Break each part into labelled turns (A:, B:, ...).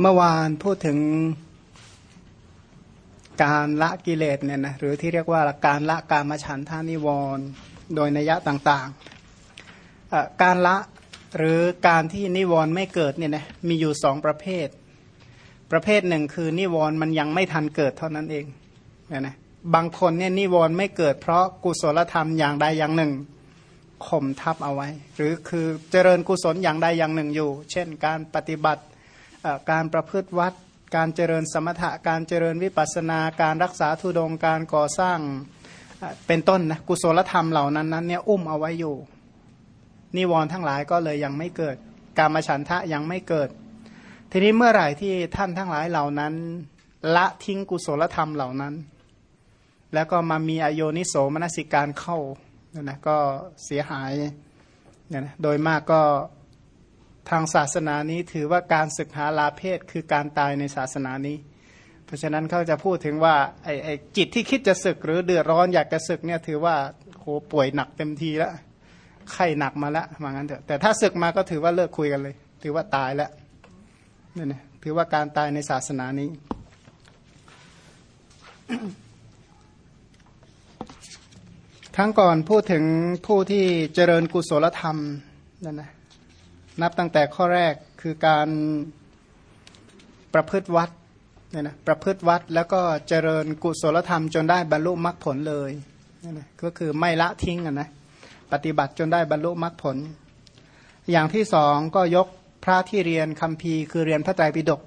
A: เมื่อวานพูดถึงการละกิเลสเนี่ยนะหรือที่เรียกว่าการละการมฉันทานิวรณ์โดยนัยต่างๆ การละหรือการที่นิวรณ์ไม่เกิดเนี่ยนะมีอยู่สองประเภท ประเภทหนึ่งคือนิวรณ์มันยังไม่ทันเกิดเท่านั้นเองเนี่ยนะบางคนเนี่ยนิวรณ์ไม่เกิด เพราะกุศลธรรมอย่างใดอย่างหนึ่งข่มทับเอาไว้ หรือคือเจริญกุศลอย่างใดอย่างหนึ่งอยู่ เช่นการปฏิบัติ การประพฤติวัด การเจริญสมถะการเจริญวิปัสนาการรักษาทุดงการก่อสร้างเป็นต้นนะกุศลธรรมเหล่านั้นนั้นเนี่ยอุ้มเอาไว้อยู่ นิวรณ์ทั้งหลายก็เลยยังไม่เกิด การมาฉันทะยังไม่เกิด ทีนี้เมื่อไหร่ที่ท่านทั้งหลายเหล่านั้น ละทิ้งกุศลธรรมเหล่านั้น แล้วก็มามีอโยนิโสมนสิการเข้านะก็เสียหายเนี่ยนะโดยมากก็ ทางศาสนานี้ถือว่าการศึกหาลาเพศคือการตายในศาสนานี้ เพราะฉะนั้นเขาจะพูดถึงว่าไอ้ไอ้จิตที่คิดจะศึกหรือเดือดร้อนอยากจะศึกเนี่ยถือว่าโหป่วยหนักเต็มทีแล้วไข้หนักมาแล้วมางั้นเถอะแต่ถ้าศึกมาก็ถือว่าเลิกคุยกันเลย ถือว่าตายแล้วนี่นะถือว่าการตายในศาสนานี้ ครั้งก่อนพูดถึงผู้ที่เจริญกุศลธรรมนั่นนะ นับตั้งแต่ข้อแรกคือการประพฤติวัดเนี่ยนะประพฤติวัดแล้วก็เจริญกุศลธรรมจนได้บรรลุมรรคผลเลยนี่นะก็คือไม่ละทิ้งนะปฏิบัติจนได้บรรลุมรรคผล อย่างที่สองก็ยกพระที่เรียนคำพีคือเรียนพระไตรปิฎก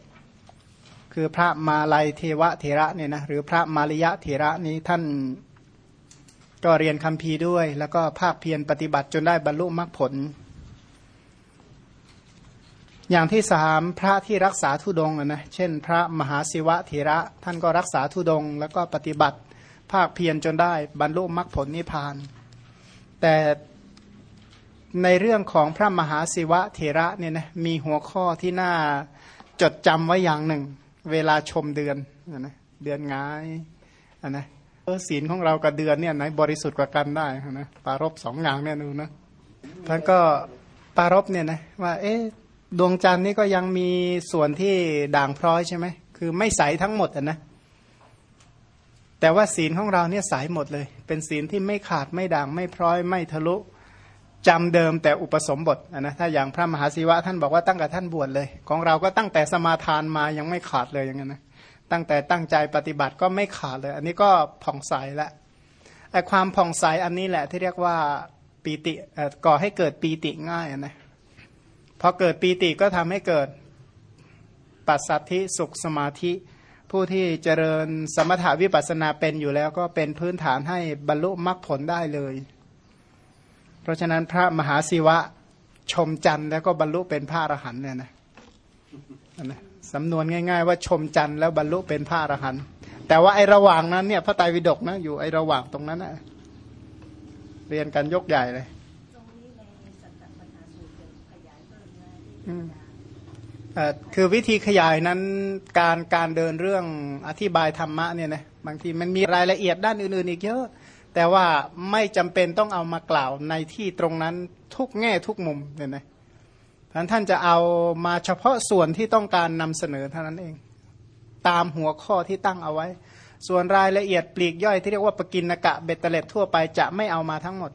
A: คือพระมาลัยเทวเถระเนี่ยนะหรือพระมาริยะเถระนี้ท่านก็เรียนคำพีด้วย แล้วก็ภาคเพียรปฏิบัติจนได้บรรลุมรรคผล อย่างที่สามพระที่รักษาทุดงนะเช่น พระมหาศิวะเถระ ท่านก็รักษาทุดง แล้วก็ปฏิบัติภาคเพียรจนได้บรรลุมรรคผลนิพพาน แต่ในเรื่องของพระมหาศิวะเถระเนี่ยนะมีหัวข้อที่น่าจดจำไว้อย่างหนึ่ง เวลาชมเดือนนะเดือนงายนะเออศีลของเรากับเดือนเนี่ยไหนบริสุทธิ์กว่ากันได้นะปารบสองอย่างเนี่ยนูนะท่านก็ปารบเนี่ยนะว่าเอ๊ะ ดวงจันทร์นี่ก็ยังมีส่วนที่ด่างพร้อยใช่ไหมคือไม่ใสทั้งหมดนะแต่ว่าศีลของเราเนี่ยใสหมดเลย เป็นศีลที่ไม่ขาดไม่ด่างไม่พร้อยไม่ทะลุจำเดิมแต่อุปสมบทนะถ้าอย่างพระมหาศิวะท่านบอกว่าตั้งแต่ท่านบวชเลย ของเราก็ตั้งแต่สมาทานมายังไม่ขาดเลยอย่างนั้นนะตั้งแต่ตั้งใจปฏิบัติก็ไม่ขาดเลย อันนี้ก็ผ่องใสแล้วไอ้ความผ่องใสอันนี้แหละที่เรียกว่าปีติก่อให้เกิดปีติง่ายนะ พอเกิดปีติก็ทำให้เกิดปัสสัทธิสุขสมาธิ ผู้ที่เจริญสมถาวิปัสนาเป็นอยู่แล้วก็เป็นพื้นฐานให้บรรลุมรรคผลได้เลย เพราะฉะนั้นพระมหาศิวะชมจันทร์แล้วก็บรรลุเป็นพระอรหันต์เนี่ยนะนะสำนวนง่าย ๆ ว่าชมจันทร์แล้วบรรลุเป็นพระอรหันต์แต่ว่าไอระหว่างนั้นเนี่ยพระไตรปิฎกนะอยู่ไอระหว่างตรงนั้นนะเรียนกันยกใหญ่เลย คือวิธีขยายนั้นการการเดินเรื่องอธิบายธรรมะเนี่ยนะบางทีมันมีรายละเอียดด้านอื่นๆอีกเยอะ แต่ว่าไม่จำเป็นต้องเอามากล่าวในที่ตรงนั้นทุกแง่ทุกมุมเนี่ยนะท่านท่านจะเอามาเฉพาะส่วนที่ต้องการนำเสนอเท่านั้นเอง ตามหัวข้อที่ตั้งเอาไว้ ส่วนรายละเอียดปลีกย่อยที่เรียกว่าปกินกะเบตเตเล็ดทั่วไปจะไม่เอามาทั้งหมด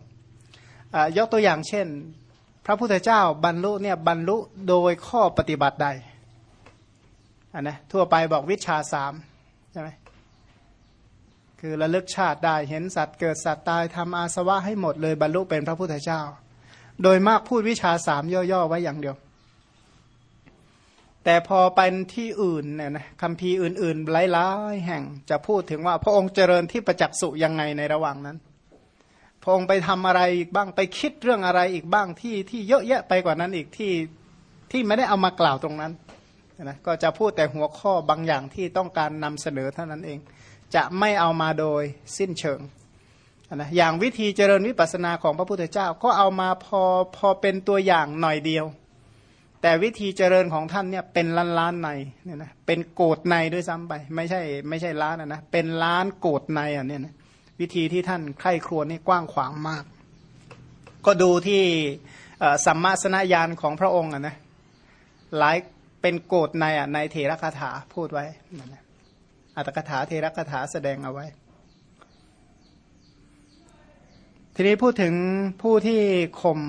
A: ยกตัวอย่างเช่น พระพุทธเจ้าบรรลุเนี่ยบรรลุโดยข้อปฏิบัติใดอันนะทั่วไปบอกวิชาสามใช่ไหมคือระลึกชาติได้เห็นสัตว์เกิดสัตว์ตายทำอาสวะให้หมดเลยบรรลุเป็นพระพุทธเจ้า โดยมากพูดวิชาสามย่อๆไว้อย่างเดียว แต่พอไปที่อื่นเนี่ยนะคำพีอื่นๆหลายๆแห่งจะพูดถึงว่าพระองค์เจริญที่ประจักษ์สุยังไงในระหว่างนั้น พองไปทำอะไรอีกบ้างไปคิดเรื่องอะไรอีกบ้างที่ที่เยอะแยะไปกว่านั้นอีกที่ที่ไม่ได้เอามากล่าวตรงนั้นนะก็จะพูดแต่หัวข้อบางอย่างที่ต้องการนำเสนอเท่านั้นเอง จะไม่เอามาโดยสิ้นเชิงนะอย่างวิธีเจริญวิปัสสนาของพระพุทธเจ้าก็เอามาพอพอเป็นตัวอย่างหน่อยเดียว แต่วิธีเจริญของท่านเนี่ยเป็นล้านล้านในเนี่ยนะเป็นโกดในด้วยซ้ำไป ไม่ใช่ไม่ใช่ล้านนะนะเป็นล้านโกดในอะเนี่ยนะ วิธีที่ท่านใคร่ครวญนี่กว้างขวางมาก ก็ดูที่สัมมาสนญาณของพระองค์นะหลายเป็นโกดในอะในเทระคาถาพูดไว้นั่นนะอัตถกถาเทระคาถาแสดงเอาไว้ ทีนี้พูดถึงผู้ที่ข่ม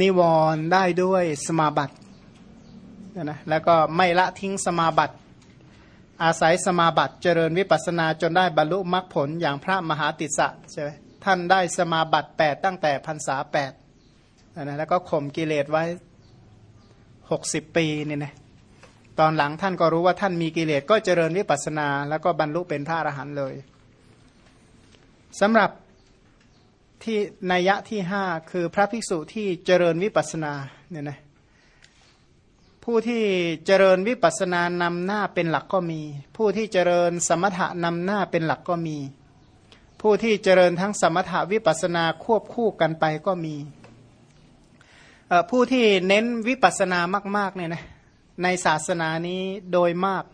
A: นิวรณ์ได้ด้วยสมาบัตินะแล้วก็ไม่ละทิ้งสมาบัติ อาศัยสมาบัติเจริญวิปัสนาจนได้บรรลุมรรคผลอย่างพระมหาติสสะใช่ไหมท่านได้สมาบัติแปดตั้งแต่พรรษาแปดนะแล้วก็ข่มกิเลสไว้หกสิบปีเนี่ยนะตอนหลังท่านก็รู้ว่าท่านมีกิเลสก็เจริญวิปัสนา แล้วก็บรรลุเป็นพระอรหันต์เลยสำหรับที่นัยยะที่ห้าคือพระภิกษุที่เจริญวิปัสนาเนี่ยนะ ผู้ที่เจริญวิปัสนานำหน้าเป็นหลักก็มี ผู้ที่เจริญสมถะนำหน้าเป็นหลักก็มี ผู้ที่เจริญทั้งสมถะวิปัสนาควบคู่กันไปก็มี ผู้ที่เน้นวิปัสนามากๆเนี่ยนะในศาสนานี้โดยมาก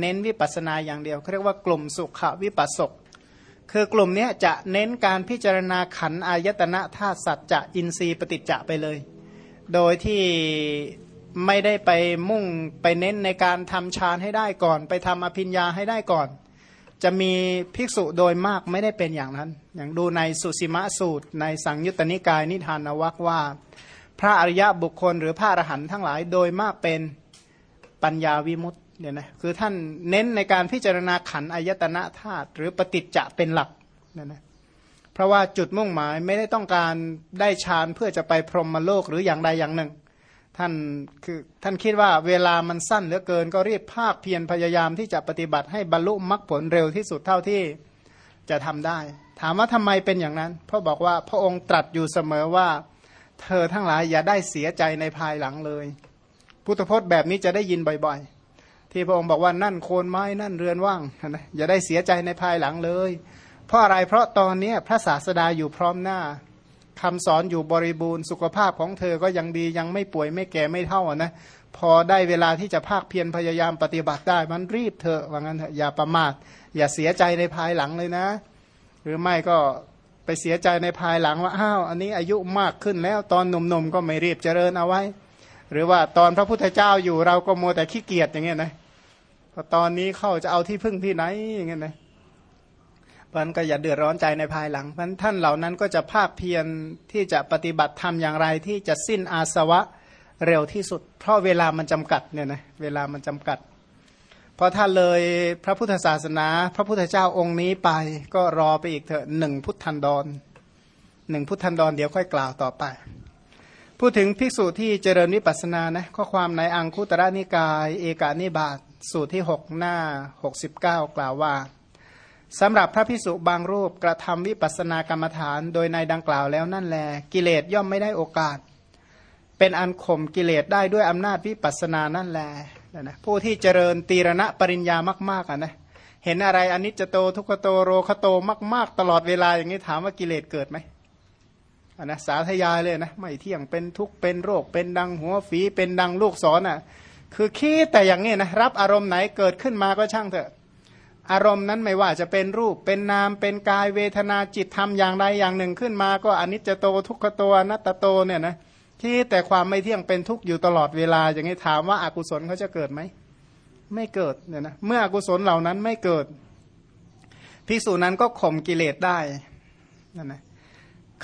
A: เน้นวิปัสนาอย่างเดียวเขาเรียกว่ากลุ่มสุขวิปัสสกคือกลุ่มนี้จะเน้นการพิจารณาขันอายตนะธาตุสัจจะอินทรีย์ปฏิจจะไปเลย โดยที่ ไม่ได้ไปมุ่งไปเน้นในการทำฌานให้ได้ก่อน ไปทำอภิญญาให้ได้ก่อน จะมีภิกษุโดยมากไม่ได้เป็นอย่างนั้น อย่างดูในสุสิมะสูตร ในสังยุตตนิกายนิทานวักว่า พระอริยะบุคคลหรือพระอรหันต์ทั้งหลายโดยมากเป็นปัญญาวิมุตต์เนี่ยนะคือท่านเน้นในการพิจารณาขันอายตนะธาตุหรือปฏิจจะเป็นหลักเนี่ยนะเพราะว่าจุดมุ่งหมายไม่ได้ต้องการได้ฌานเพื่อจะไปพรหมโลกหรืออย่างใดอย่างหนึ่ง ท่านคือท่านคิดว่าเวลามันสั้นเหลือเกิน ก็รีบภาคเพียรพยายามที่จะปฏิบัติให้บรรลุมรรคผลเร็วที่สุดเท่าที่จะทำได้ ถามว่าทำไมเป็นอย่างนั้น เพราะบอกว่าพระองค์ตรัสอยู่เสมอว่า เธอทั้งหลายอย่าได้เสียใจในภายหลังเลย พุทธพจน์แบบนี้จะได้ยินบ่อยๆ ที่พระองค์บอกว่านั่นโคนไม้นั่นเรือนว่างนะอย่าได้เสียใจในภายหลังเลย เพราะอะไรเพราะตอนนี้พระศาสดาอยู่พร้อมหน้า คำสอนอยู่บริบูรณ์สุขภาพของเธอก็ยังดียังไม่ป่วยไม่แก่ไม่เท่านะพอได้เวลาที่จะภาคเพียรพยายามปฏิบัติได้ มันรีบเถอะว่างั้นอย่าประมาทอย่าเสียใจในภายหลังเลยนะ หรือไม่ก็ไปเสียใจในภายหลังว่าอ้าวอันนี้อายุมากขึ้นแล้วตอนหนุ่มๆก็ไม่รีบเจริญเอาไว้ หรือว่าตอนพระพุทธเจ้าอยู่เราก็โมแต่ขี้เกียจอย่างเงี้ยนะพอตอนนี้เข้าจะเอาที่พึ่งที่ไหนอย่างเงี้ยนะ พราะนั้นก็อย่าเดือดร้อนใจในภายหลังเพราะท่านเหล่านั้นก็จะภาคเพียรที่จะปฏิบัติธรรมอย่างไรที่จะสิ้นอาสวะเร็วที่สุด เพราะเวลามันจำกัดเนี่ยนะเวลามันจำกัด เพราะถ้าเลยพระพุทธศาสนา พระพุทธเจ้าองค์นี้ไป ก็รอไปอีกเถอะหนึ่งพุทธันดรหนึ่งพุทธันดรเดี๋ยวค่อยกล่าวต่อไป พูดถึงภิกษุที่เจริญวิปัสสนานะข้อความในอังคุตระนิกาย เอกานิบาตสูตรที่ 6 หน้า 69 กล่าวว่า สำหรับพระพิสุบางรูปกระทำวิปัสสนากรรมฐานโดยในดังกล่าวแล้วนั่นแล กิเลสย่อมไม่ได้โอกาส เป็นอันข่มกิเลสได้ด้วยอำนาจวิปัสสนานั่นแลนะผู้ที่เจริญตีรณะปริญญามากๆอะนะเห็นอะไรอนิจจโตทุกขโตโรคโตมาก ๆ ตลอดเวลาอย่างนี้ถามว่ากิเลสเกิดไหมอันนะสาธยายเลยนะไม่เที่ยงเป็นทุกข์เป็นโรค เป็นดังหัวฝีเป็นดังลูกศรอะ คือคิดแต่อย่างนี้นะรับอารมณ์ไหนเกิดขึ้นมาก็ช่างเถอะ อารมณ์นั้นไม่ว่าจะเป็นรูปเป็นนามเป็นกายเวทนาจิตธรรมอย่างใดอย่างหนึ่งขึ้นมา ก็อนิจจโตทุกขโตนัตตโตเนี่ยนะที่แต่ความไม่เที่ยงเป็นทุกข์อยู่ตลอดเวลา อย่างนี้ถามว่าอากุศลเขาจะเกิดไหมไม่เกิดเนี่ยนะเมื่ออกุศลเหล่านั้นไม่เกิดภิกษุนั้นก็ข่มกิเลสได้นั่นนะ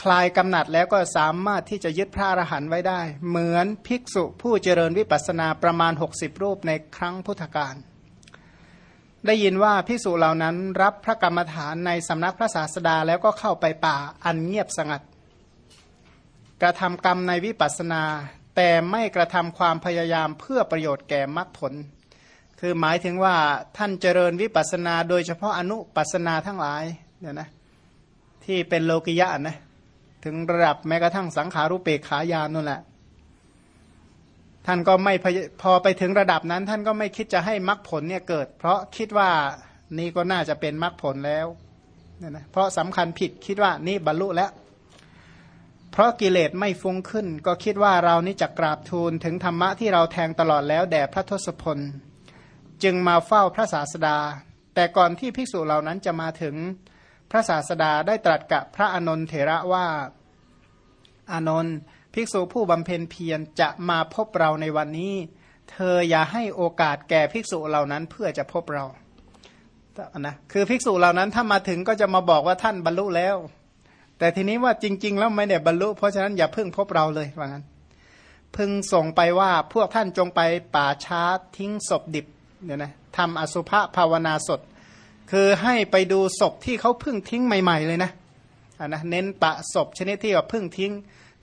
A: คลายกำหนัดแล้วก็สามารถที่จะยึดพระอรหันต์ไว้ได้ เหมือนภิกษุผู้เจริญวิปัสสนาประมาณ 60 รูปในครั้งพุทธกาล ได้ยินว่าพิสูจเหล่านั้นรับพระกรรมฐานในสำนักพระศาสดาแล้วก็เข้าไปป่าอันเงียบสงัด กระทำกรรมในวิปัสสนา แต่ไม่กระทำความพยายามเพื่อประโยชน์แก่มรรคผล คือหมายถึงว่าท่านเจริญวิปัสสนาโดยเฉพาะอนุปัสนาทั้งหลายเนี่ยนะที่เป็นโลกิยะนะถึงระดับแม้กระทั่งสังขารุเปกขายานนั่นแหละ ท่านก็ไม่พอไปถึงระดับนั้น ท่านก็ไม่คิดจะให้มรรคผลเนี่ยเกิด เพราะคิดว่านี่ก็น่าจะเป็นมรรคผลแล้วเนี่ยนะเพราะสำคัญผิดคิดว่านี่บรรลุแล้ว เพราะกิเลสไม่ฟุ้งขึ้น ก็คิดว่าเรานี่จะกราบทูลถึงธรรมะที่เราแทงตลอดแล้วแด่พระทศพล จึงมาเฝ้าพระศาสดา แต่ก่อนที่ภิกษุเหล่านั้นจะมาถึงพระศาสดาได้ตรัสกับพระอนนทเถระว่าอานนท์ ภิกษุผู้บำเพ็ญเพียรจะมาพบเราในวันนี้ เธออย่าให้โอกาสแก่ภิกษุเหล่านั้นเพื่อจะพบเรานะคือภิกษุเหล่านั้นถ้ามาถึงก็จะมาบอกว่าท่านบรรลุแล้ว แต่ทีนี้ว่าจริง ๆ แล้วไม่ได้บรรลุ เพราะฉะนั้นอย่าเพิ่งพบเราเลยว่างั้นพึงส่งไปว่าพวกท่านจงไปป่าช้าทิ้งศพดิบเนี่ยนะทำอสุภภาวนาสด คือให้ไปดูศพที่เขาเพิ่งทิ้งใหม่ ๆ เลยนะะนะเน้นปะศพชนิดที่ว่าเพิ่งทิ้ง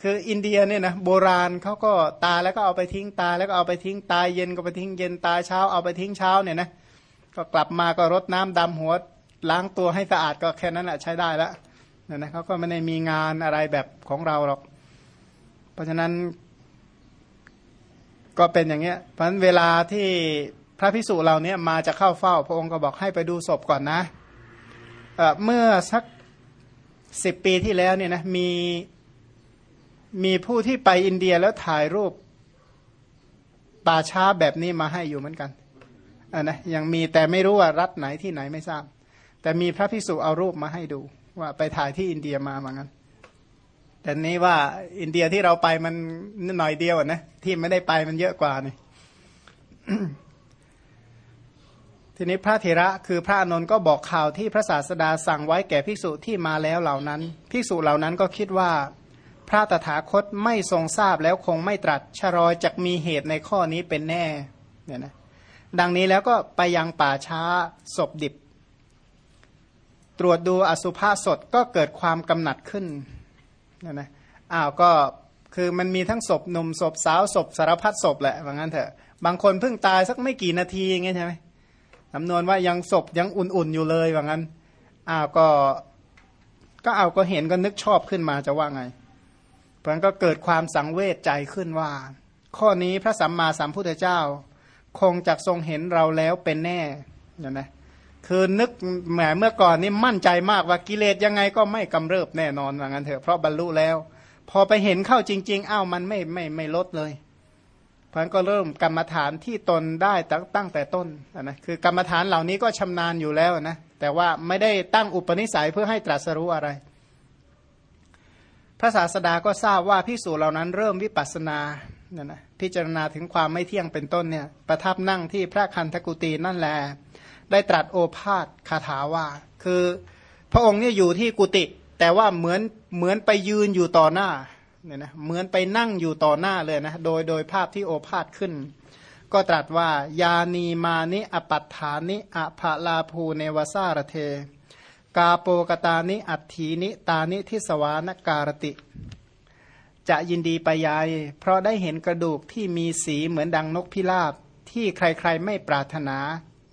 A: คืออินเดียเนี่ยนะโบราณเขาก็ตายแล้วก็เอาไปทิ้งตายแล้วก็เอาไปทิ้งตายเย็นก็ไปทิ้งเย็นตายเช้าเอาไปทิ้งเช้าเนี่ยนะก็กลับมาก็รดน้ำดำหัวล้างตัวให้สะอาดก็แค่นั้นแหละใช้ได้แล้วเนี่ยนะเขาก็ไม่ได้มีงานอะไรแบบของเราหรอก เพราะฉะนั้น ก็เป็นอย่างเงี้ยเพราะฉะนั้นเวลาที่พระพิสุเราเนี่ยมาจะเข้าเฝ้า พระองค์ก็บอกให้ไปดูศพก่อนนะเเมื่อสักสิบปีที่แล้วเนี่ยนะมี มีผู้ที่ไปอินเดียแล้วถ่ายรูปป่าช้าแบบนี้มาให้อยู่เหมือนกันอ่านะยังมีแต่ไม่รู้ว่ารัฐไหนที่ไหนไม่ทราบ แต่มีพระพิสุเอารูปมาให้ดูว่าไปถ่ายที่อินเดียมาเหมือนกันแต่นี้ว่าอินเดียที่เราไปมันหน่อยเดียวนะที่ไม่ได้ไปมันเยอะกว่านี่ทีนี้พระเถระคือพระอนนท์ก็บอกข่าวที่พระศาสดาสั่งไว้แก่ภิกษุที่มาแล้วเหล่านั้นภิกษุเหล่านั้นก็คิดว่า พระตถาคตไม่ทรงทราบแล้วคงไม่ตรัสชรอยจะมีเหตุในข้อนี้เป็นแน่เนี่ยนะดังนี้แล้วก็ไปยังป่าช้าศพดิบ ตรวจดูอสุภาสดก็เกิดความกำหนัดขึ้นเนี่ยนะอ้าวก็คือมันมีทั้งศพหนุ่มศพสาวศพสารพัดศพแหละว่างั้นเถอะ บางคนเพิ่งตายสักไม่กี่นาทีอย่างเงี้ยใช่ไหมจำนวนว่ายังศพยังอุ่นๆอยู่เลยว่างั้นอ้าวก็ ก็เอาก็เห็นก็นึกชอบขึ้นมาจะว่าไง เพราะนั้นก็เกิดความสังเวชใจขึ้นว่า ข้อนี้พระสัมมาสัมพุทธเจ้า คงจะทรงเห็นเราแล้วเป็นแน่เนี่ยนะคือนึกแหมเมื่อก่อนนี่มั่นใจมากว่ากิเลสยังไงก็ไม่กำเริบแน่นอนว่างั้นเถอะเพราะบรรลุแล้ว พอไปเห็นเข้าจริง ๆ อ้าวมันไม่ไม่ไม่ลดเลยเพราะนั้นก็เริ่มกรรมฐานที่ตนได้ตั้งตั้งแต่ต้นนะคือกรรมฐานเหล่านี้ก็ชำนาญอยู่แล้วนะแต่ว่าไม่ได้ตั้งอุปนิสัยเพื่อให้ตรัสรู้อะไร พระศาสดาก็ทราบว่าพิสูจเหล่านั้นเริ่มวิปัสสนาเนี่ยนะพิจารณาถึงความไม่เที่ยงเป็นต้นเนี่ยประทับนั่งที่พระคันธกุตีนั่นแหละได้ตรัสโอภาษคาถาว่า คือพระองค์เนี่ยอยู่ที่กุฏิแต่ว่าเหมือนเหมือนไปยืนอยู่ต่อหน้าเนี่ยนะเหมือนไปนั่งอยู่ต่อหน้าเลยนะโดยโดยภาพที่โอภาษขึ้น ก็ตรัสว่ายานีมานิอปัฏฐานิอภาลาภูเนวสารเท กาโปกตานิ อัตถีนิ ตานิทิสวานการติ จะยินดีไปยาย เพราะได้เห็นกระดูกที่มีสีเหมือนดังนกพิราบ ที่ใครๆไม่ปรารถนา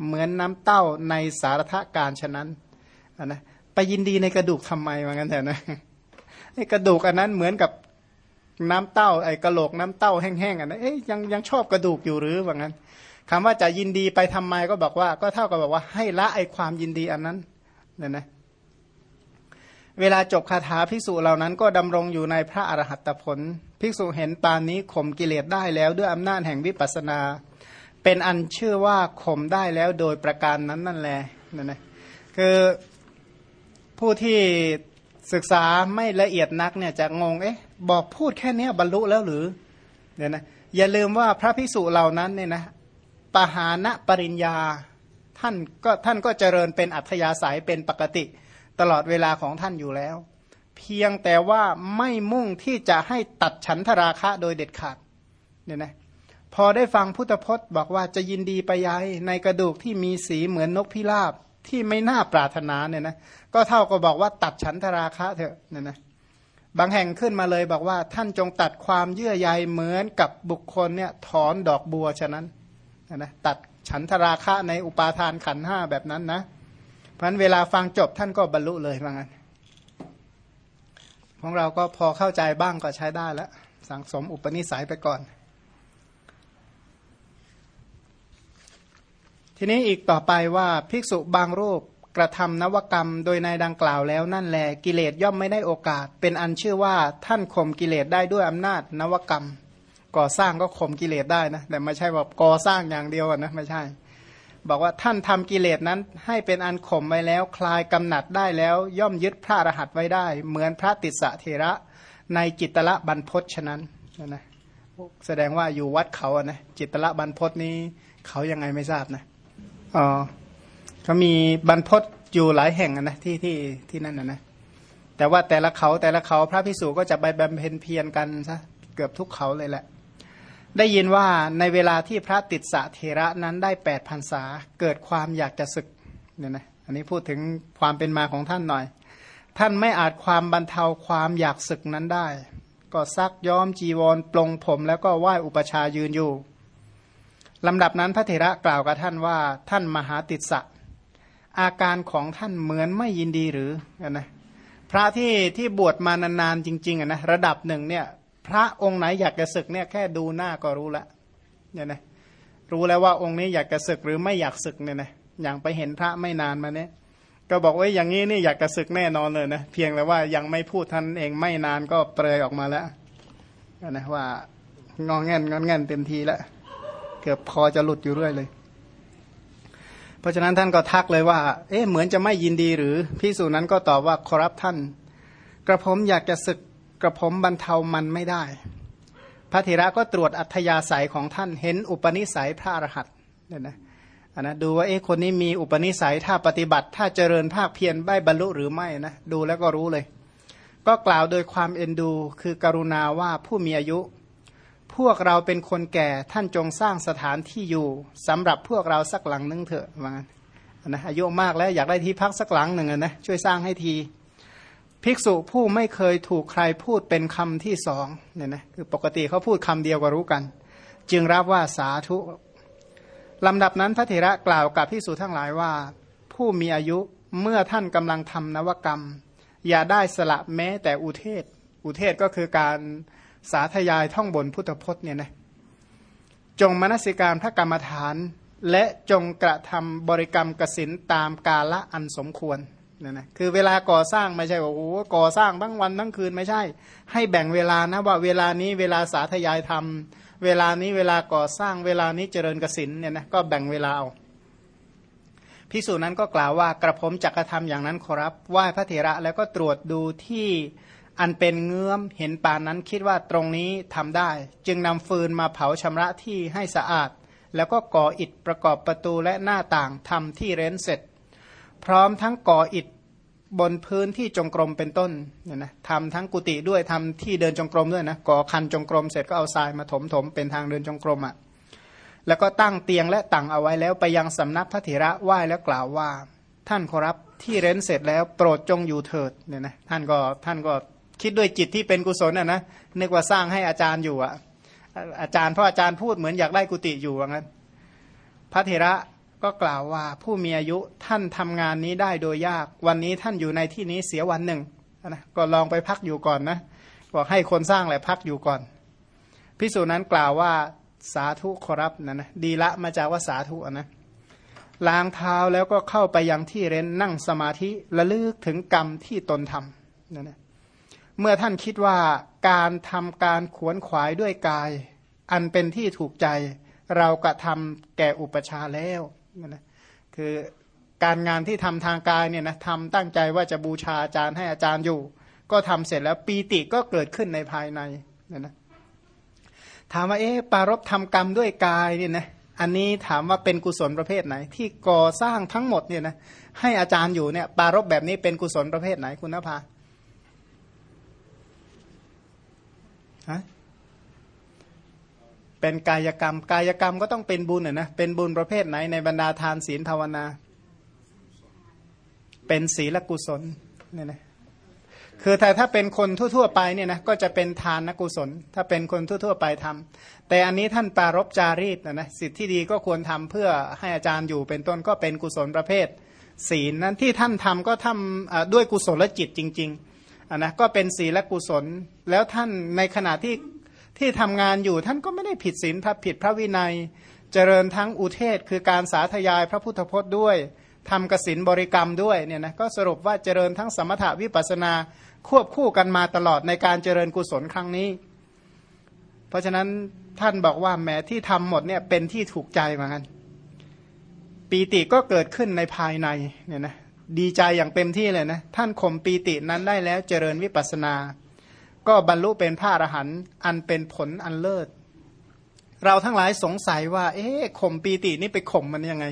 A: เหมือนน้ำเต้าในสารทการฉะนั้นนะไปยินดีในกระดูกทำไมว่างั้นแต่นะไอ้กระดูกอันนั้นเหมือนกับน้ำเต้าไอ้กระโหลกน้ำเต้าแห้งๆอันนั้นเอ๊ยยังยังชอบกระดูกอยู่หรือว่างั้นคำว่าจะยินดีไปทำไมก็บอกว่า ก็เท่ากับบอกว่าให้ละไอ้ความยินดีอันนั้นเนี่ยนะ เวลาจบคาถาภิกษุเหล่านั้นก็ดำรงอยู่ในพระอรหัตผล ภิกษุเห็นปานนี้ข่มกิเลสได้แล้วด้วยอำนาจแห่งวิปัสสนา เป็นอันเชื่อว่าข่มได้แล้วโดยประการนั้นนั่นแหละนั่นนะคือผู้ที่ศึกษาไม่ละเอียดนักเนี่ยจะงงเอ๊ะบอกพูดแค่นี้บรรลุแล้วหรือเนี่ยนะอย่าลืมว่าพระพิสุเหล่านั้นเนี่ยนะปหานะปริญญาท่านก็ท่านก็เจริญเป็นอัธยาศัยเป็นปกติ ตลอดเวลาของท่านอยู่แล้ว เพียงแต่ว่าไม่มุ่งที่จะให้ตัดฉันทราคะโดยเด็ดขาดเนี่ยนะพอได้ฟังพุทธพจน์ บอกว่าจะยินดีไปยัยในกระดูกที่มีสีเหมือนนกพิราบที่ไม่น่าปรารถนาเนี่ยนะก็เท่ากับบอกว่าตัดฉันทราคะเถอะเนี่ยนะบางแห่งขึ้นมาเลยบอกว่าท่านจงตัดความเยื่อใยเหมือนกับบุคคลเนี่ยถอนดอกบัวฉะนั้นนะตัดฉันทราคะในอุปาทานขันห้าแบบนั้นนะ พราะนั้นเวลาฟังจบท่านก็บรรลุเลยว่างั้น ของเราก็พอเข้าใจบ้างก็ใช้ได้แล้ว สังสมอุปนิสัยไปก่อน ทีนี้อีกต่อไปว่าภิกษุบางรูปกระทำนวกรรมโดยในดังกล่าวแล้วนั่นแหลกิเลสย่อมไม่ได้โอกาส เป็นอันเชื่อว่าท่านข่มกิเลสได้ด้วยอำนาจนวกรรม ก่อสร้างก็ข่มกิเลสได้นะแต่ไม่ใช่ว่าก่อสร้างอย่างเดียวนะไม่ใช่ บอกว่าท่านทำกิเลสนั้น ให้เป็นอันข่มไว้แล้ว คลายกำหนัดได้แล้ว ย่อมยึดพระรหัสไว้ได้ เหมือนพระติสสะเทระในจิตละบรรพศฉะนั้นนะแสดงว่าอยู่วัดเขาอะนะจิตละบรรพศนี้เขายังไงไม่ทราบนะอ๋อเขามีบรรพศอยู่หลายแห่งนะที่ที่ที่นั่นนะนะแต่ว่าแต่ละเขาแต่ละเขาพระพิสุก็จะไปบำเพ็ญเพียรกันซะเกือบทุกเขาเลยแหละ ได้ยินว่าในเวลาที่พระติดสะเทระนั้นได้แปดพันษาเกิดความอยากจะศึกเนี่ยนะอันนี้พูดถึงความเป็นมาของท่านหน่อย ท่านไม่อาจความบรรเทาความอยากศึกนั้นได้ ก็ซักย้อมจีวรปลงผม แล้วก็ไหว้อุปชายืนอยู่ลำดับนั้นพระเถระกล่าวกับท่านว่าท่านมหาติดสะอาการของท่านเหมือนไม่ยินดีหรือนะพระที่ที่บวชมานานๆจริงๆนะระดับหนึ่งเนี่ย พระองค์ไหนอยากจะศึกเนี่ยแค่ดูหน้าก็รู้ละเนี่ยนะรู้แล้วว่าองค์นี้อยากจะศึกหรือไม่อยากศึกเนี่ยนะอย่างไปเห็นพระไม่นานมาเนี่ยก็บอกว่าอย่างนี้นี่อยากจะศึกแน่นอนเลยนะเพียงแต่ว่ายังไม่พูดท่านเองไม่นานก็เปรยออกมาแล้วนะว่างองแงนงอนแงนเต็มทีแล้วเกือบพอจะหลุดอยู่เรื่อยเลย เพราะฉะนั้นท่านก็ทักเลยว่า เอ๊ะเหมือนจะไม่ยินดีหรือพิสูจนั้นก็ตอบว่าขอรับท่าน กระผมอยากจะศึก ระผมบรรเทามันไม่ได้ พระเถระก็ตรวจอัธยาศัยของท่านเห็นอุปนิสัยพระอรหันต์เนี่ยนะอันนะดูว่าเอ๊ะคนนี้มีอุปนิสัยถ้าปฏิบัติถ้าเจริญภาคเพียรได้บรรลุหรือไม่นะดูแล้วก็รู้เลย ก็กล่าวโดยความเอ็นดู คือกรุณาว่าผู้มีอายุ พวกเราเป็นคนแก่ท่านจงสร้างสถานที่อยู่สำหรับพวกเราสักหลังนึงเถอะว่างั้นนะอายุมากแล้วอยากได้ที่พักสักหลังหนึ่งนะช่วยสร้างให้ที ภิกษุผู้ไม่เคยถูกใครพูดเป็นคำที่สองเนี่ยนะคือปกติเขาพูดคำเดียวก็รู้กัน จึงรับว่าสาธุลำดับนั้นพระเถระกล่าวกับพิสูจทั้งหลายว่า ผู้มีอายุเมื่อท่านกำลังทำนวกรรม อย่าได้สละแม้แต่อุเทศ อุเทศก็คือการสาธยายท่องบนพุทธพจน์เนี่ยนะจงมนสิการพระกรรมฐาน และจงกระทำบริกรรมกสินตามกาละอันสมควร นี่ยนะคือเวลาก่อสร้างไม่ใช่ว่าโอ้ก่อสร้างทั้งวันทั้งคืนไม่ใช่ ให้แบ่งเวลานะว่าเวลานี้เวลาสาธยายทำเวลานี้เวลาก่อสร้างเวลานี้เจริญกสินเนี่ยนะก็แบ่งเวลาเอาพิสูจนั้นก็กล่าวว่ากระผมจักกระทำอย่างนั้นขอรับไหว้พระเถระแล้วก็ตรวจดูที่อันเป็นเงื้อมเห็นป่านนั้นคิดว่าตรงนี้ทำได้ จึงนำฟืนมาเผาชำระที่ให้สะอาด แล้วก็ก่ออิฐประกอบประตูและหน้าต่างทำที่เร้นเสร็จ พร้อมทั้งก่ออิฐบนพื้นที่จงกรมเป็นต้นเนี่ยนะทำทั้งกุฏิด้วยทำที่เดินจงกรมด้วยนะก่อคันจงกรมเสร็จก็เอาทรายมาถมถมเป็นทางเดินจงกรมอะ่ะแล้วก็ตั้งเตียงและตั้งเอาไว้แล้วไปยังสำนักพระเถระไหว้แล้วกล่าวว่า ท่านขอรับที่เร้นเสร็จแล้วโปรดจงอยู่เถิดเนี่ยนะท่านก็ท่านก็คิดด้วยจิตที่เป็นกุศลอะนะนึกว่าสร้างให้อาจารย์อยู่อะอาจารย์เพราะอาจารย์พูดเหมือนอยากได้กุฏิอยู่ว่างั้นพระเถระ ก็กล่าวว่าผู้มีอายุท่านทำงานนี้ได้โดยยาก วันนี้ท่านอยู่ในที่นี้เสียวันหนึ่งนะก็ลองไปพักอยู่ก่อนนะบอกให้คนสร้างแหละพักอยู่ก่อนพิสูจนั้นกล่าวว่าสาธุขอรับนะนะดีละมาจากว่าสาธุนะล้างเท้าแล้วก็เข้าไปยังที่เร้นนั่งสมาธิระลึกถึงกรรมที่ตนทำนะนะเมื่อท่านคิดว่าการทำการขวนขวายด้วยกาย อันเป็นที่ถูกใจ เรากระทำแก่อุปชาแล้ว นะคือการงานที่ทำทางกายเนี่ยนะทำตั้งใจว่าจะบูชาอาจารย์ให้อาจารย์อยู่ ก็ทำเสร็จแล้วปีติก็เกิดขึ้นในภายในเนี่ยนะถามว่าเอ๊ะปารบทำกรรมด้วยกายเนี่ยนะอันนี้ถามว่าเป็นกุศลประเภทไหน ที่ก่อสร้างทั้งหมดเนี่ยนะให้อาจารย์อยู่เนี่ยปารบแบบนี้เป็นกุศลประเภทไหนคุณนภาฮะ เป็นกายกรรม กายกรรมก็ต้องเป็นบุญนะเป็นบุญประเภทไหนในบรรดาทานศีลภาวนา เป็นศีลกุศลเนี่ยนะคือถ้าถ้าเป็นคนทั่วๆไปเนี่ยนะก็จะเป็นทานนกุศล ถ้าเป็นคนทั่วๆไปทำแต่อันนี้ท่านปารบจารีตนะนะสิทธิที่ดีก็ควรทำเพื่อให้อาจารย์อยู่เป็นต้นก็เป็นกุศลประเภท ศีลนั้นที่ท่านทำก็ทำด้วยกุศลจิตจริงๆนนะก็เป็นศีลกุศล แล้วท่านในขณะที่ ที่ทำงานอยู่ท่านก็ไม่ได้ผิดศีลพระผิดพระวินัย เจริญทั้งอุเทศคือการสาธยายพระพุทธพจน์ด้วยทำกสินบริกรรมด้วยเนี่ยนะก็สรุปว่าเจริญทั้งสมถะวิปัสนาควบคู่กันมาตลอดในการเจริญกุศลครั้งนี้ เพราะฉะนั้นท่านบอกว่าแม้ที่ทำหมดเนี่ยเป็นที่ถูกใจเหมือนกันปีติก็เกิดขึ้นในภายในเนี่ยนะดีใจอย่างเต็มที่เลยนะท่านข่มปีตินั้นได้แล้วเจริญวิปัสนา ก็บรรลุเป็นพระอรหันต์อันเป็นผลอันเลิศ เราทั้งหลายสงสัยว่า เอ๊ะข่มปีตินี่ไปข่มมันยังไง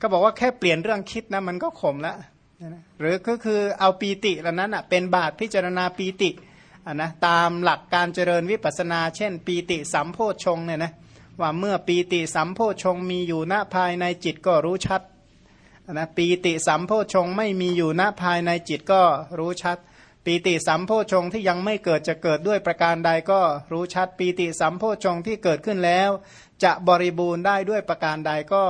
A: ก็บอกว่าแค่เปลี่ยนเรื่องคิดนะมันก็ข่มแล้วหรือก็คือเอาปีติเหล่านั้นอะเป็นบาทพิจารณาปีติอะนะตามหลักการเจริญวิปัสนา เช่น ปีติสัมโพชงเนี่ยนะว่าเมื่อปีติสัมโพชงมีอยู่ณภายในจิตก็รู้ชัดนะปีติสัมโพชงไม่มีอยู่ณภายในจิตก็รู้ชัด ปีติสัมโพชงที่ยังไม่เกิดจะเกิดด้วยประการใดก็รู้ชัดปีติสัมโพชงที่เกิดขึ้นแล้ว จะบริบูรณ์ได้ด้วยประการใดก็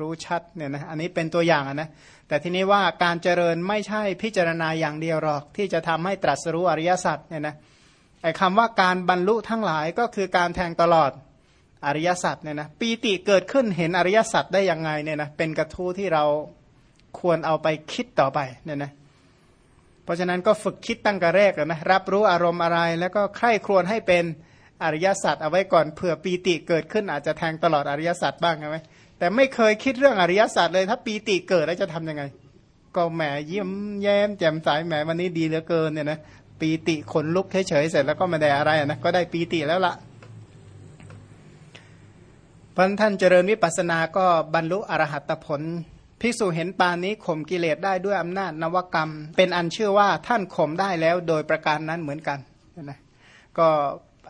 A: รู้ชัดเนี่ยนะอันนี้เป็นตัวอย่างนะแต่ทีนี้ว่าการเจริญไม่ใช่พิจารณาอย่างเดียวหรอก ที่จะทำให้ตรัสรู้อริยสัจเนี่ยนะไอ้คำว่าการบรรลุทั้งหลายก็คือการแทงตลอดอริยสัจเนี่ยนะปีติเกิดขึ้นเห็นอริยสัจได้ยังไงเนี่ยนะเป็นกระทู้ที่เราควรเอาไปคิดต่อไปเนี่ยนะ เพราะฉะนั้นก็ฝึกคิดตั้งแต่แรกนะรับรู้อารมณ์อะไร แล้วก็ใคร่ครวญให้เป็นอริยสัจเอาไว้ก่อนเผื่อปีติเกิดขึ้นอาจจะแทงตลอดอริยสัจบ้างใช่ไหมแต่ไม่เคยคิดเรื่องอริยสัจเลยถ้าปีติเกิดแล้วจะทํำยังไง ก็แหมยิ้มแย้มแจ่มใสแหมวันนี้ดีเหลือเกินเนี่ยนะปีติขนลุกเฉยๆเสร็จแล้วก็ไม่ได้อะไรนะก็ได้ปีติแล้วละพระท่านเจริญวิปัสสนาก็บรรลุอรหัตผล ภิกษุเห็นปานนี้ข่มกิเลสได้ด้วยอำนาจนวกรรม เป็นอันเชื่อว่าท่านข่มได้แล้วโดยประการนั้นเหมือนกันนะก็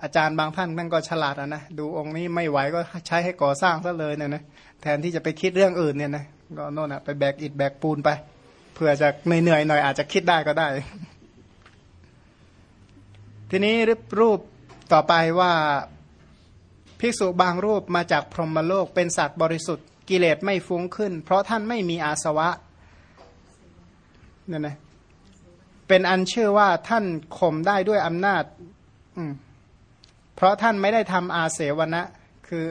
A: อาจารย์บางท่านนั่นก็ฉลาดนะดูองค์นี้ไม่ไหวก็ใช้ให้ก่อสร้างซะเลยเนี่ยนะแทนที่จะไปคิดเรื่องอื่นเนี่ยนะก็โน่นอะไปแบกอิฐแบกปูนไปเผื่อจะเหนื่อยหน่อยอาจจะคิดได้ก็ได้ ทีนี้รูปต่อไปว่าภิกษุบางรูปมาจากพรหมโลกเป็นสัตว์บริสุทธิ์ กิเลสไม่ฟุ้งขึ้น เพราะท่านไม่มีอาสวะเนี่ยนะเป็นอันเชื่อว่าท่านข่มได้ด้วยอำนาจ อืมเพราะท่านไม่ได้ทำอาเสวนะ คือ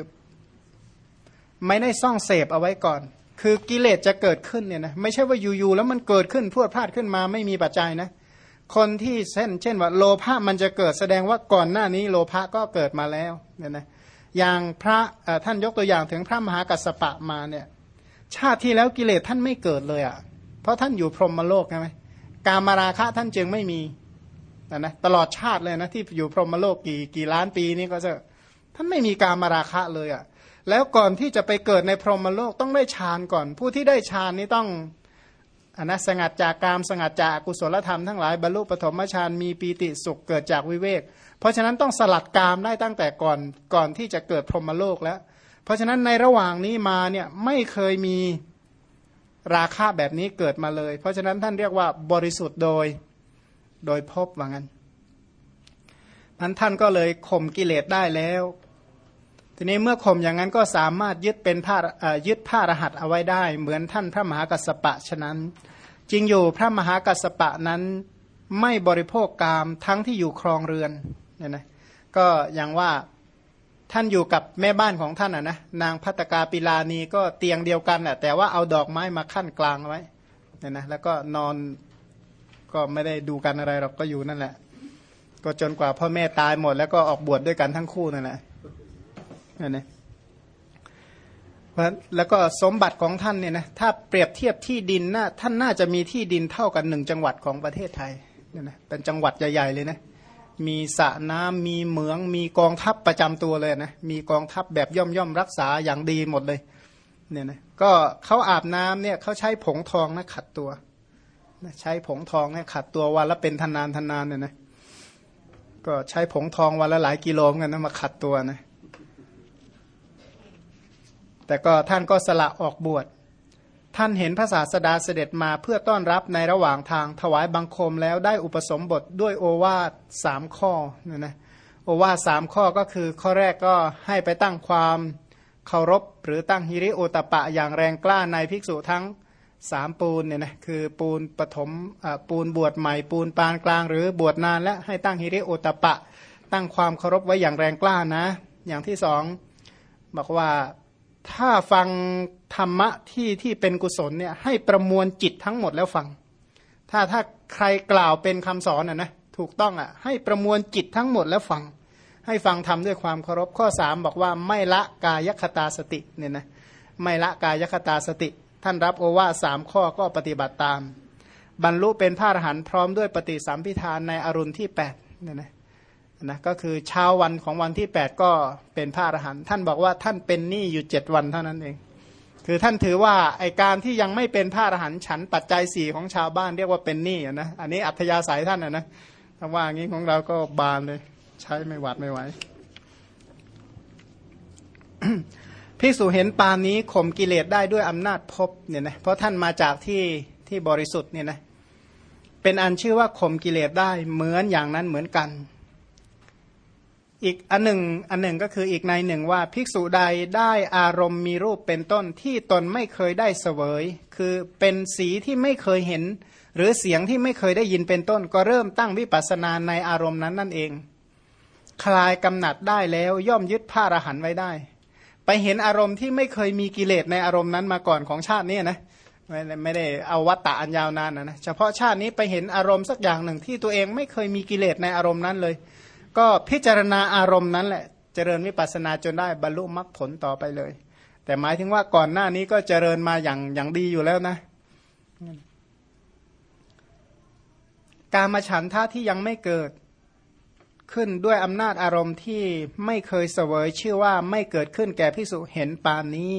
A: ไม่ได้ซ่องเสพเอาไว้ก่อน คือกิเลสจะเกิดขึ้นเนี่ยนะไม่ใช่ว่าอยู่ๆแล้วมันเกิดขึ้นพวดพลาดขึ้นมาไม่มีปัจจัยนะ คนที่เช่น เช่นว่า โลภะมันจะเกิดแสดงว่าก่อนหน้านี้ โลภะก็เกิดมาแล้วเนี่ยนะ อย่างพระท่านยกตัวอย่างถึงพระมหากัสสปะมาเนี่ยชาติที่แล้วกิเลสท่านไม่เกิดเลยอะ่ะ เพราะท่านอยู่พรหมโลกใช่ไหมการมาราคะท่านจึงไม่มีนะนะตลอดชาติเลยนะที่อยู่พรหมโลกกี่กี่ล้านปีนี้ก็จะท่านไม่มีการมาราคะเลยอะ่ะแล้วก่อนที่จะไปเกิดในพรหมโลกต้องได้ฌานก่อน ผู้ที่ได้ฌานนี้ต้องอันนะสงัดจากกามสงัดจากกุศลธรรมทั้งหลายบรรลุปฐมฌานมีปีติสุขเกิดจากวิเวก เพราะฉะนั้นต้องสลัดกามได้ตั้งแต่ก่อนก่อนที่จะเกิดพรหมโลกแล้ว เพราะฉะนั้นในระหว่างนี้มาเนี่ยไม่เคยมีราคาแบบนี้เกิดมาเลย เพราะฉะนั้นท่านเรียกว่าบริสุทธิ์โดยโดยพบว่างั้นนั้นท่านก็เลยข่มกิเลสได้แล้ว ทีนี้เมื่อข่มอย่างนั้นก็สามารถยึดเป็นผ้ายึดผ้ารหัสเอาไว้ได้ เหมือนท่านพระมหากัสปะฉะนั้น จริงอยู่พระมหากัสสปะนั้นไม่บริโภคกามทั้งที่อยู่ครองเรือน เนี่ยนะก็อย่างว่าท่านอยู่กับแม่บ้านของท่านอะนะนางพัตกาปิลานีก็เตียงเดียวกันแหละแต่ว่าเอาดอกไม้มาขั้นกลางไว้เนี่ยนะแล้วก็นอนก็ไม่ได้ดูกันอะไรหรอกก็อยู่นั่นแหละ ก็จนกว่าพ่อแม่ตายหมด แล้วก็ออกบวชดด้วยกันทั้งคู่นั่นแหละเนั่ยนเองแล้วก็สมบัติของท่านเนี่ยนะถ้าเปรียบเทียบที่ดินน่าท่านน่าจะมีที่ดินเท่ากันหนึ่งจังหวัดของประเทศไทยเนี่ยนะเป็นจังหวัดใหญ่ๆเลยนะ มีสระน้ำมีเหมือง มีกองทัพประจำตัวเลยนะมีกองทัพแบบย่อมย่อมรักษาอย่างดีหมดเลยเนี่ยนะก็เขาอาบน้ำเนี่ยเขาใช้ผงทองนะขัดตัวใช้ผงทองเนี่ยขัดตัววันละเป็นทนานทนานเนี่ยนะก็ใช้ผงทองวันละหลายกิโลกันนะมาขัดตัวนะแต่ก็ท่านก็สละออกบวช ท่านเห็นพระศาสดาเสด็จมาเพื่อต้อนรับในระหว่างทางถวายบังคมแล้วได้อุปสมบทด้วยโอวาทสามข้อเนี่ยนะโอวาทสามข้อก็คือข้อแรกก็ให้ไปตั้งความเคารพ หรือตั้งฮิริโอตปะอย่างแรงกล้าในภิกษุทั้งสามปูนเนี่ยนะคือปูนปฐมปูนบวชใหม่ ปูนปานกลาง หรือบวชนานและให้ตั้งฮิริโอตปะ ตั้งความเคารพไว้อย่างแรงกล้านะ อย่างที่สองบอกว่า ถ้าฟังธรรมะที่ที่เป็นกุศลเนี่ยให้ประมวลจิตทั้งหมดแล้วฟัง ถ้าถ้าใครกล่าวเป็นคำสอนอะนะถูกต้องอะให้ประมวลจิตทั้งหมดแล้วฟัง ให้ฟังทำด้วยความเคารพข้อสามบอกว่าไม่ละกายคตาสติเนี่ยนะไม่ละกายคตาสติ ท่านรับโอวาสามข้อก็ปฏิบัติตาม บรรลุเป็นพระอรหันต์พร้อมด้วยปฏิสัมพิธานในอรุณที่แปดเนี่ยนะ นะก็คือเช้าวันของวันที่ 8 ก็เป็นพระอรหันต์ท่านบอกว่าท่านเป็นหนี้อยู่ 7 วันเท่านั้นเอง คือท่านถือว่าไอการที่ยังไม่เป็นพระอรหันต์ฉันปัจจัยสี่ของชาวบ้านเรียกว่าเป็นหนี้นะอันนี้อัธยาศัยท่านนะถ้าว่างี้ของเราก็บานเลย ใช้ไม่หวัดไม่ไหวพิสูจเห็นปานนี้ข่มกิเลสได้ด้วยอำนาจภพเนี่ยนะเพราะท่านมาจากที่ที่บริสุทธิ์เนี่ยนะเป็นอันชื่อว่าข่มกิเลสได้เหมือนอย่างนั้นเหมือนกัน อีกอันหนึ่งอันหนึ่งก็คืออีกในหนึ่งว่าภิกษุใดได้อารมณ์มีรูปเป็นต้นที่ตนไม่เคยได้เสวย คือเป็นสีที่ไม่เคยเห็น หรือเสียงที่ไม่เคยได้ยินเป็นต้น ก็เริ่มตั้งวิปัสสนาในอารมณ์นั้นนั่นเอง คลายกำหนัดได้แล้วย่อมยึดผ้าระหันไว้ได้ ไปเห็นอารมณ์ที่ไม่เคยมีกิเลสในอารมณ์นั้นมาก่อนของชาตินี้นะไม่ไม่ได้เอาวัตตะอันยาวนานนะนะเฉพาะชาตินี้ไปเห็นอารมณ์สักอย่างหนึ่งที่ตัวเองไม่เคยมีกิเลสในอารมณ์นั้นเลย ก็พิจารณาอารมณ์นั้นแหละ เจริญวิปัสสนาจนได้บรรลุมรรคผลต่อไปเลย แต่หมายถึงว่าก่อนหน้านี้ก็เจริญมาอย่างอย่างดีอยู่แล้วนะการมาฉันท่าที่ยังไม่เกิดขึ้นด้วยอำนาจอารมณ์ที่ไม่เคยเสวยชื่อว่าไม่เกิดขึ้นแก่พิสุเห็นปานนี้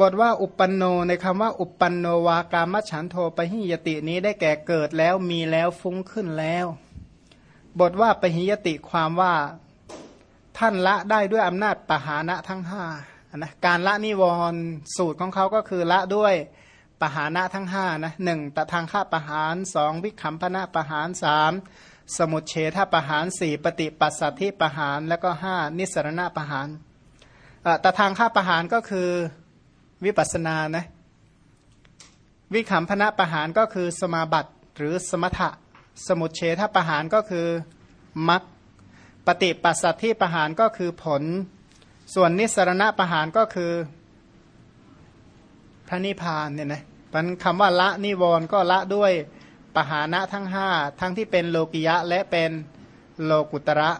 A: บทว่าอุปปันโนในคำว่า อุปปันโนวากามฉันโทปหิยตินี้ได้แก่เกิดแล้วมีแล้วฟุ้งขึ้นแล้ว บทว่าปหิยติความว่าท่านละได้ด้วยอำนาจปหานะทั้งห้านะการละนิวรณ์สูตรของเขาก็คือละด้วยปหานะทั้งห้านะหนึ่งตะทางฆ่าปหารสองวิคัมพนะปหารสามสมุทเฉทปหารสี่ปฏิปัสสัทธิปหารแล้วก็ห้านิสรณะปหารตะทางฆ่าปหารก็คือวิปัสนานะวิขำพนะประหารก็คือสมาบัติหรือสมถะ สมุทเฉทประหารก็คือมัคปฏิปัสสัทธิประหารก็คือผล ส่วนนิสรณะประหารก็คือพระนิพพานเนี่ยนะมันคำว่าละนิวรณ์ก็ละด้วยปหานะทั้งห้าทั้งที่เป็นโลกิยะและเป็นโลกุตระ